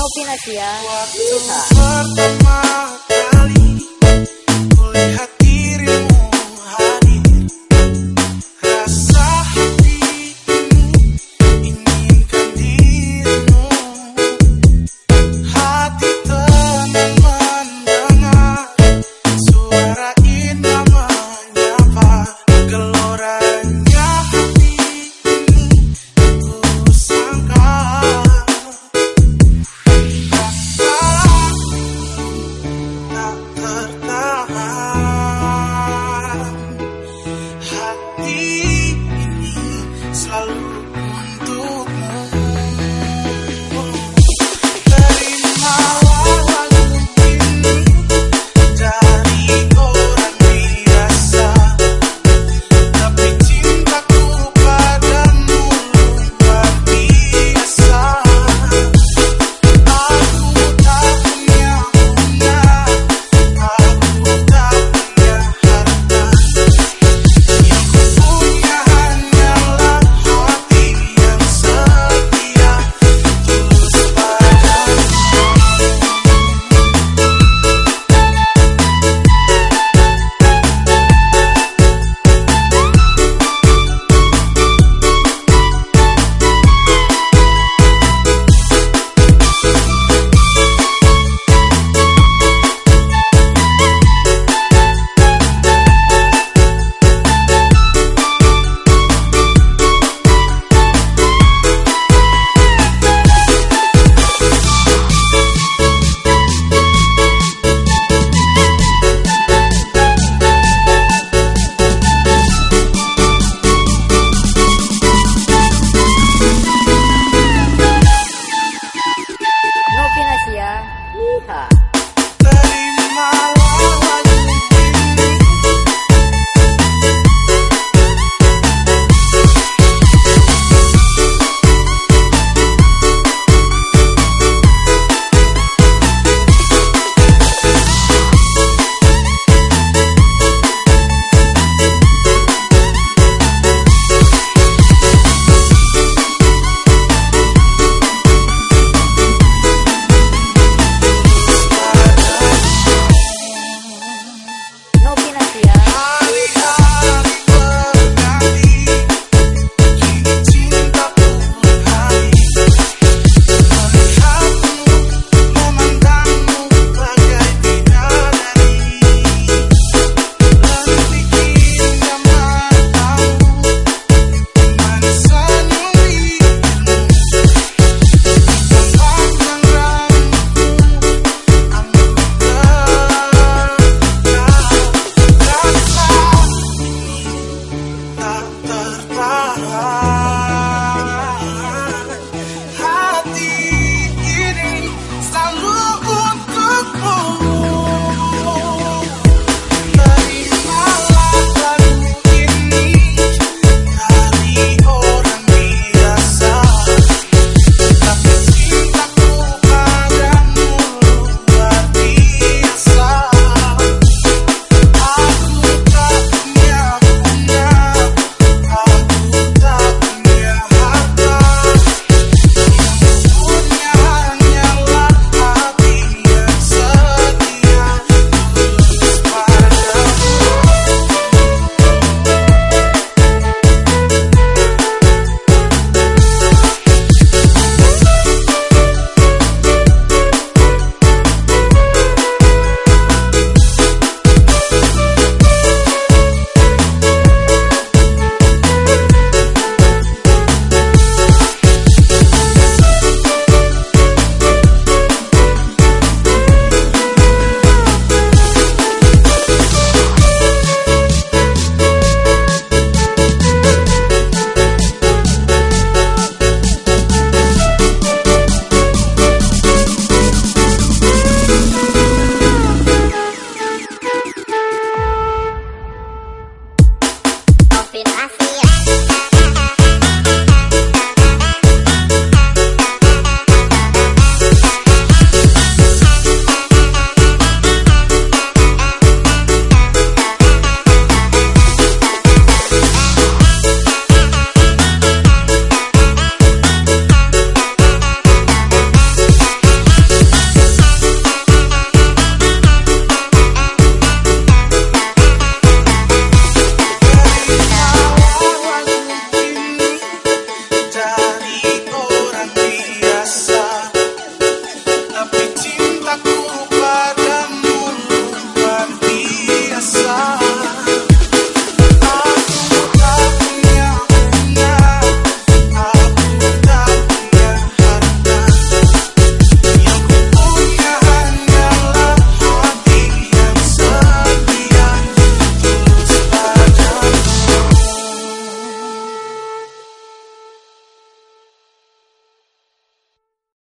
Novinasia. Ya. Pertama